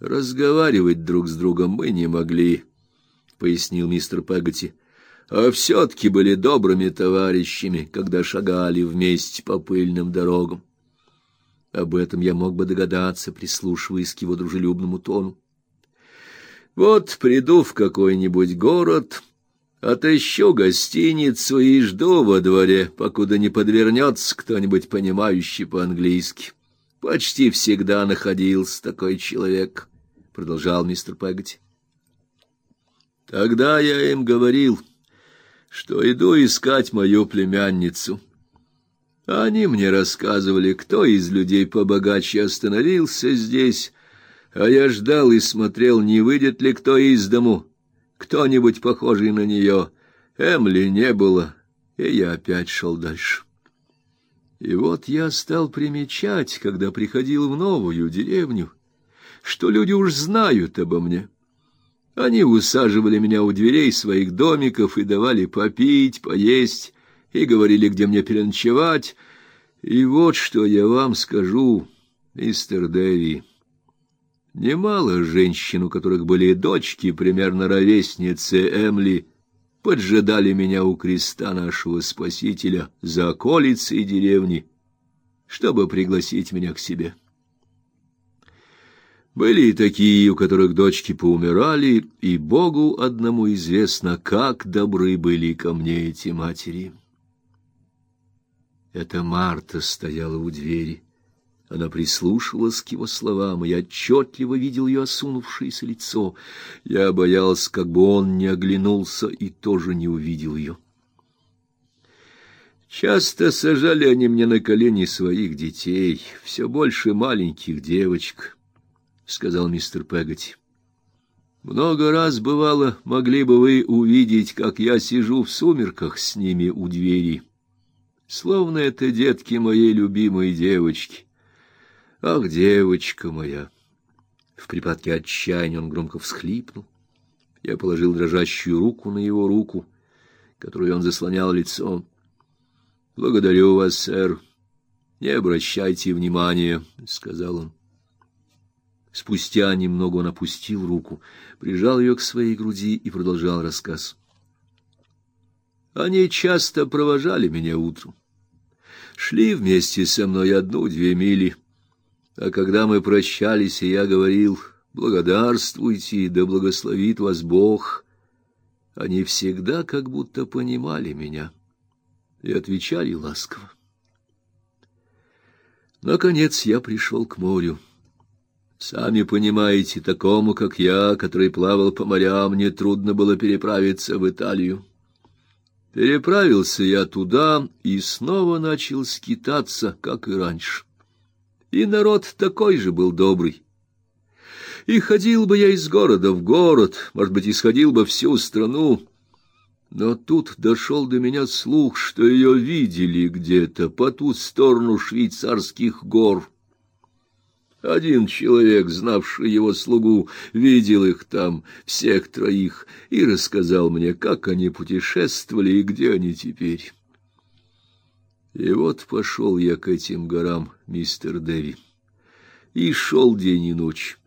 Разговаривать друг с другом мы не могли, пояснил мистер Пегати. А все-таки были добрыми товарищами, когда шагали вместе по пыльным дорогам. Об этом я мог бы догадаться, прислушиваясь к его дружелюбному тону. Вот приду в какой-нибудь город, отыщу гостиницу и жду во дворе, покуда не подвернется кто-нибудь понимающий по-английски. Почти всегда находился такой человек, продолжал мистер Пегати. Тогда я им говорил, что иду искать мою племянницу. Они мне рассказывали, кто из людей побогаче остановился здесь, а я ждал и смотрел, не выйдет ли кто из дому, кто-нибудь похожий на нее. Эмли не было, и я опять шел дальше. И вот я стал примечать, когда приходил в новую деревню, что люди уж знают обо мне. Они усаживали меня у дверей своих домиков и давали попить, поесть, и говорили, где мне переночевать. И вот что я вам скажу, мистер Дэви. Немало женщин, у которых были дочки, примерно ровесницы Эмли, поджидали меня у креста нашего Спасителя за околицей деревни, чтобы пригласить меня к себе. Были и такие, у которых дочки поумирали, и Богу одному известно, как добры были ко мне эти матери. Это Марта стояла у двери. Она прислушивалась к его словам, и я отчетливо видел ее осунувшееся лицо. Я боялся, как бы он не оглянулся и тоже не увидел ее. Часто сажали они мне на колени своих детей, все больше маленьких девочек, — сказал мистер Пегати. Много раз бывало, могли бы вы увидеть, как я сижу в сумерках с ними у двери, словно это детки моей любимой девочки. Ах, девочка моя! В припадке отчаяния он громко всхлипнул. Я положил дрожащую руку на его руку, которую он заслонял лицом. Благодарю вас, сэр. Не обращайте внимания, сказал он. Спустя немного он опустил руку, прижал ее к своей груди и продолжал рассказ. Они часто провожали меня утром. Шли вместе со мной одну-две мили. А когда мы прощались, и я говорил: "Благодарствуйте, да благословит вас Бог", они всегда как будто понимали меня и отвечали ласково. Наконец я пришел к морю. Сами понимаете, такому, как я, который плавал по морям, мне трудно было переправиться в Италию. Переправился я туда и снова начал скитаться, как и раньше и народ такой же был добрый. И ходил бы я из города в город, может быть, исходил бы всю страну, но тут дошел до меня слух, что ее видели где-то по ту сторону швейцарских гор. Один человек, знавший его слугу, видел их там, всех троих, и рассказал мне, как они путешествовали и где они теперь. И вот пошел я к этим горам, мистер Дэви. И шел день и ночь.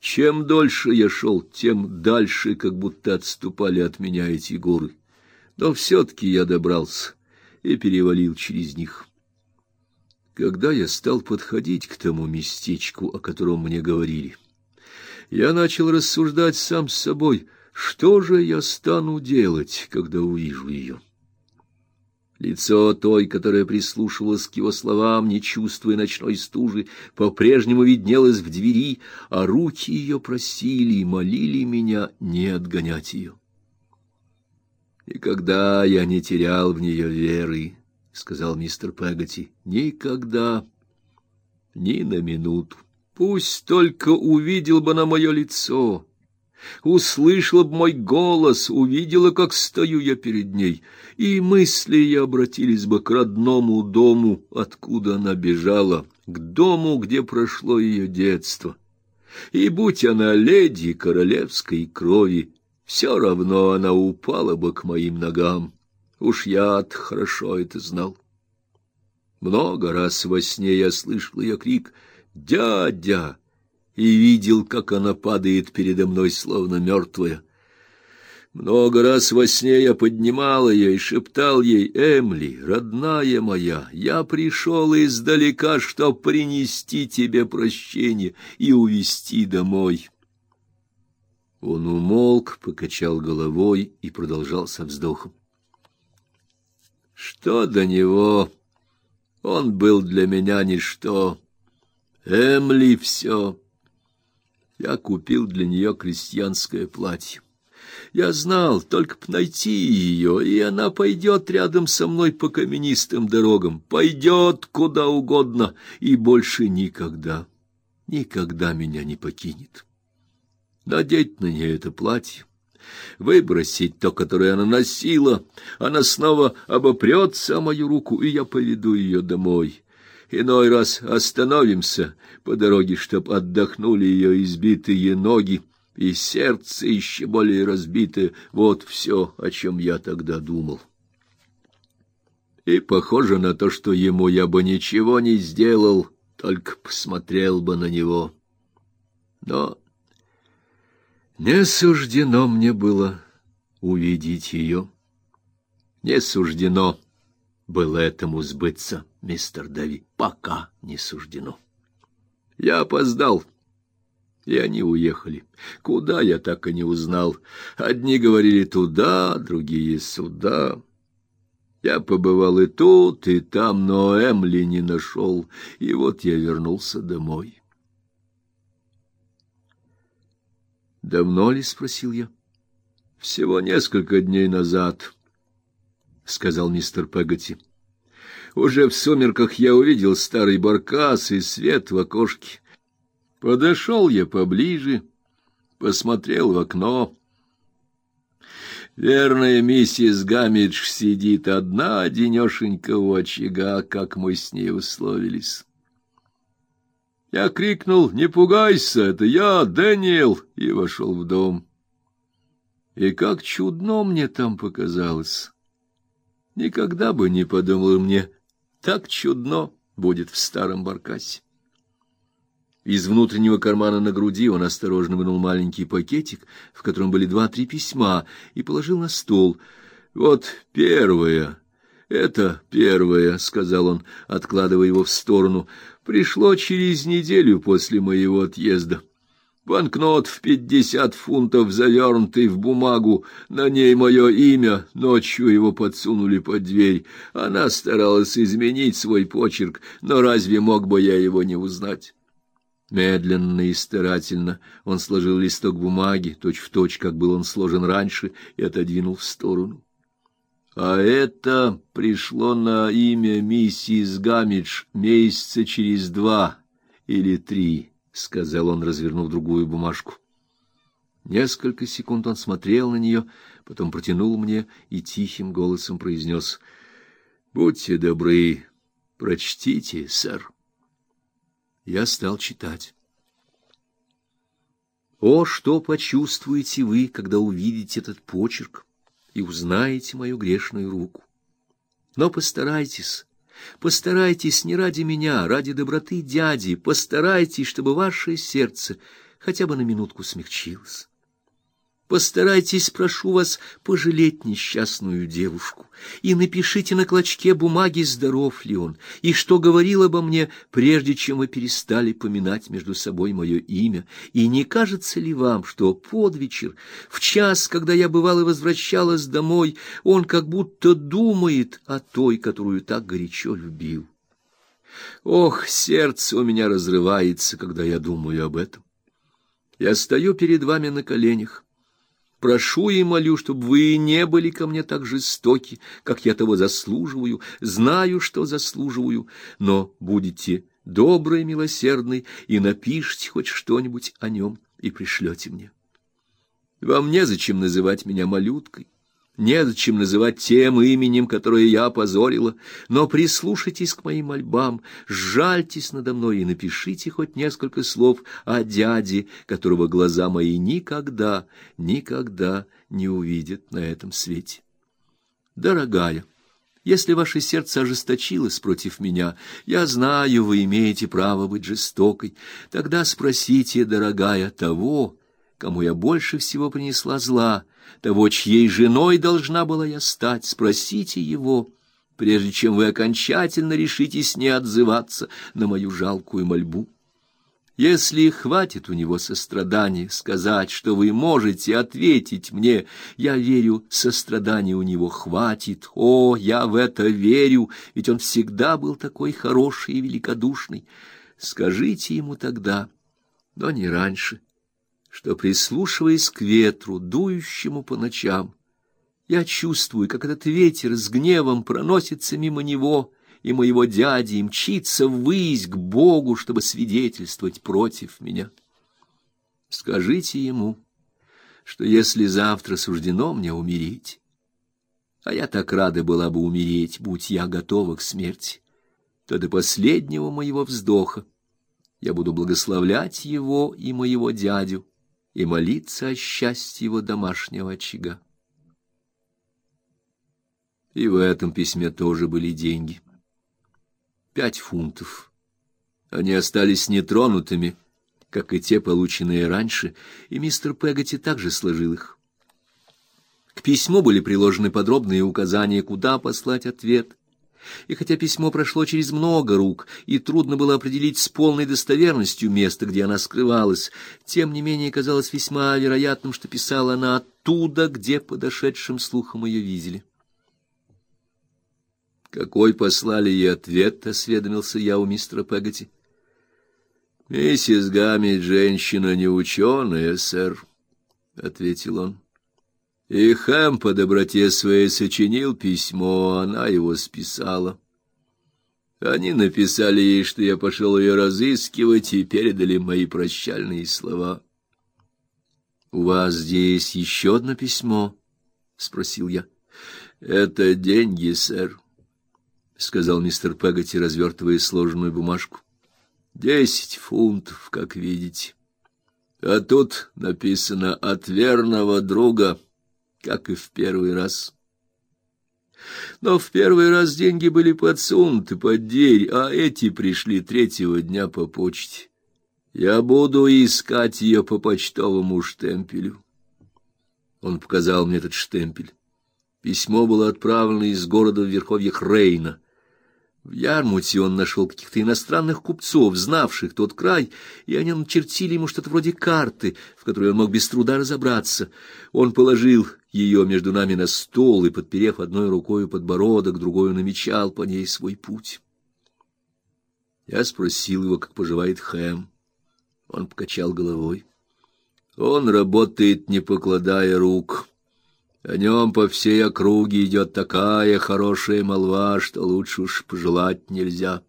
Чем дольше я шел, тем дальше как будто отступали от меня эти горы. Но все-таки я добрался и перевалил через них. Когда я стал подходить к тому местечку, о котором мне говорили, я начал рассуждать сам с собой, что же я стану делать, когда увижу ее. Лицо той, которая прислушивалась к его словам, не чувствуя ночной стужи, по-прежнему виднелось в двери, а руки ее просили и молили меня не отгонять ее. И когда я не терял в нее веры, сказал мистер Пегати, никогда, ни на минуту. Пусть только увидел бы на мое лицо, услышала б мой голос, увидела, как стою я перед ней, и мысли ее обратились бы к родному дому, откуда она бежала, к дому, где прошло ее детство. И будь она леди королевской крови, все равно она упала бы к моим ногам. Уж я хорошо это знал. Много раз во сне я слышал ее крик «Дядя! и видел, как она падает передо мной, словно мертвая. Много раз во сне я поднимал ее и шептал ей, «Эмли, родная моя, я пришел издалека, чтоб принести тебе прощение и увести домой». Он умолк, покачал головой и продолжал со вздохом. Что до него? Он был для меня ничто. Эмли все. Я купил для нее крестьянское платье. Я знал, только б найти ее, и она пойдет рядом со мной по каменистым дорогам, пойдет куда угодно и больше никогда, никогда меня не покинет. Надеть на нее это платье, выбросить то, которое она носила, она снова обопрется о мою руку, и я поведу ее домой. Иной раз остановимся по дороге, чтоб отдохнули ее избитые ноги, и сердце еще более разбитое. Вот все, о чем я тогда думал. И похоже на то, что ему я бы ничего не сделал, только посмотрел бы на него. Но не суждено мне было увидеть ее. Не суждено было этому сбыться, мистер Дави, пока не суждено. Я опоздал, и они уехали. Куда я так и не узнал. Одни говорили туда, другие сюда. Я побывал и тут, и там, но Эмли не нашел, и вот я вернулся домой. Давно ли, спросил я. Всего несколько дней назад, сказал мистер Пегати. Уже в сумерках я увидел старый баркас и свет в окошке. Подошел я поближе, посмотрел в окно. Верная миссис Гамидж сидит одна, одинешенька у очага, как мы с ней условились. Я крикнул «Не пугайся, это я, Дэниел!» и вошел в дом. И как чудно мне там показалось. Никогда бы не подумал мне, так чудно будет в старом баркасе. Из внутреннего кармана на груди он осторожно вынул маленький пакетик, в котором были два-три письма, и положил на стол. Вот первое. Это первое, сказал он, откладывая его в сторону. Пришло через неделю после моего отъезда. Банкнот в пятьдесят фунтов, завернутый в бумагу, на ней мое имя, ночью его подсунули под дверь. Она старалась изменить свой почерк, но разве мог бы я его не узнать? Медленно и старательно он сложил листок бумаги, точь-в-точь, как был он сложен раньше, и отодвинул в сторону. А это пришло на имя миссис Гамидж месяца через два или три, сказал он, развернув другую бумажку. Несколько секунд он смотрел на нее, потом протянул мне и тихим голосом произнес: "Будьте добры, прочтите, сэр". Я стал читать. О, что почувствуете вы, когда увидите этот почерк и узнаете мою грешную руку? Но постарайтесь, постарайтесь не ради меня, а ради доброты дяди, постарайтесь, чтобы ваше сердце хотя бы на минутку смягчилось. Постарайтесь, прошу вас, пожалеть несчастную девушку и напишите на клочке бумаги, здоров ли он, и что говорил обо мне, прежде чем вы перестали поминать между собой мое имя, и не кажется ли вам, что под вечер, в час, когда я бывала возвращалась домой, он как будто думает о той, которую так горячо любил? Ох, сердце у меня разрывается, когда я думаю об этом. Я стою перед вами на коленях, Прошу и молю, чтобы вы не были ко мне так жестоки, как я того заслуживаю, знаю, что заслуживаю, но будете добрый, милосердный и напишите хоть что-нибудь о нем и пришлете мне. Вам незачем называть меня малюткой, Незачем называть тем именем, которое я опозорила, но прислушайтесь к моим мольбам, сжальтесь надо мной и напишите хоть несколько слов о дяде, которого глаза мои никогда, никогда не увидят на этом свете. Дорогая, Если ваше сердце ожесточилось против меня, я знаю, вы имеете право быть жестокой, тогда спросите, дорогая, того, кому я больше всего принесла зла, того, чьей женой должна была я стать, спросите его, прежде чем вы окончательно решитесь не отзываться на мою жалкую мольбу. Если хватит у него сострадания сказать, что вы можете ответить мне, я верю, сострадания у него хватит. О, я в это верю, ведь он всегда был такой хороший и великодушный. Скажите ему тогда, но не раньше, что, прислушиваясь к ветру, дующему по ночам, я чувствую, как этот ветер с гневом проносится мимо него, и моего дяди и мчится ввысь к Богу, чтобы свидетельствовать против меня. Скажите ему, что если завтра суждено мне умереть, а я так рада была бы умереть, будь я готова к смерти, то до последнего моего вздоха я буду благословлять его и моего дядю и молиться о счастье его домашнего очага. И в этом письме тоже были деньги пять фунтов. Они остались нетронутыми, как и те, полученные раньше, и мистер Пегати также сложил их. К письму были приложены подробные указания, куда послать ответ. И хотя письмо прошло через много рук, и трудно было определить с полной достоверностью место, где она скрывалась, тем не менее казалось весьма вероятным, что писала она оттуда, где подошедшим слухом ее видели. Какой послали ей ответ, осведомился я у мистера Пегати. Миссис Гамми женщина не ученая, сэр, ответил он. И Хэм по доброте своей сочинил письмо, она его списала. Они написали ей, что я пошел ее разыскивать, и передали мои прощальные слова. — У вас здесь еще одно письмо? — спросил я. — Это деньги, сэр сказал мистер Пегати, развертывая сложенную бумажку. Десять фунтов, как видите. А тут написано от верного друга, как и в первый раз. Но в первый раз деньги были подсунуты под дверь, а эти пришли третьего дня по почте. Я буду искать ее по почтовому штемпелю. Он показал мне этот штемпель. Письмо было отправлено из города в верховьях Рейна. В Ярмуте он нашел каких-то иностранных купцов, знавших тот край, и они начертили ему что-то вроде карты, в которой он мог без труда разобраться. Он положил ее между нами на стол и, подперев одной рукой подбородок, другой намечал по ней свой путь. Я спросил его, как поживает Хэм. Он покачал головой. Он работает, не покладая рук. О нем по всей округе идет такая хорошая молва, что лучше уж пожелать нельзя.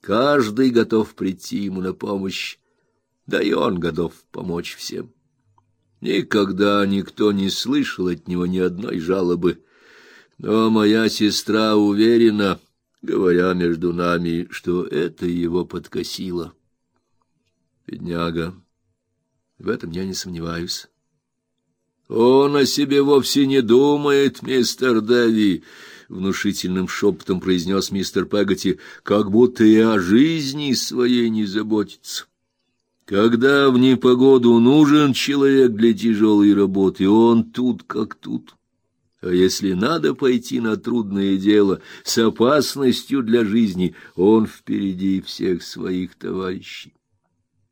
Каждый готов прийти ему на помощь, да и он готов помочь всем. Никогда никто не слышал от него ни одной жалобы, но моя сестра уверена, говоря между нами, что это его подкосило. Бедняга, в этом я не сомневаюсь. Он о себе вовсе не думает, мистер Дэви, внушительным шепотом произнес мистер Пегати, как будто и о жизни своей не заботится. Когда в непогоду нужен человек для тяжелой работы, он тут как тут. А если надо пойти на трудное дело с опасностью для жизни, он впереди всех своих товарищей.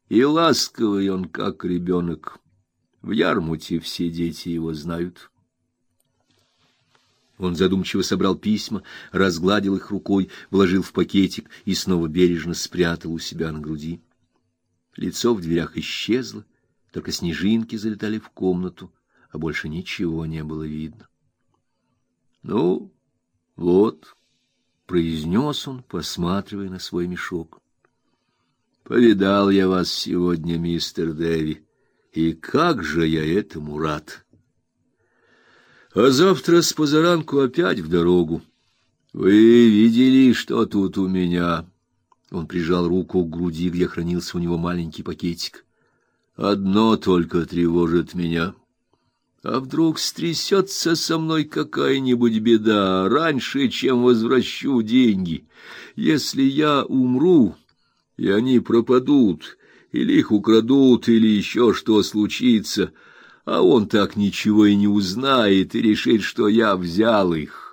И ласковый он, как ребенок. В Ярмуте все дети его знают. Он задумчиво собрал письма, разгладил их рукой, вложил в пакетик и снова бережно спрятал у себя на груди. Лицо в дверях исчезло, только снежинки залетали в комнату, а больше ничего не было видно. Ну, вот, произнес он, посматривая на свой мешок. Повидал я вас сегодня, мистер Дэви. И как же я этому рад! А завтра с позаранку опять в дорогу. Вы видели, что тут у меня? Он прижал руку к груди, где хранился у него маленький пакетик. Одно только тревожит меня. А вдруг стрясется со мной какая-нибудь беда раньше, чем возвращу деньги? Если я умру, и они пропадут, или их украдут, или еще что случится, а он так ничего и не узнает и решит, что я взял их.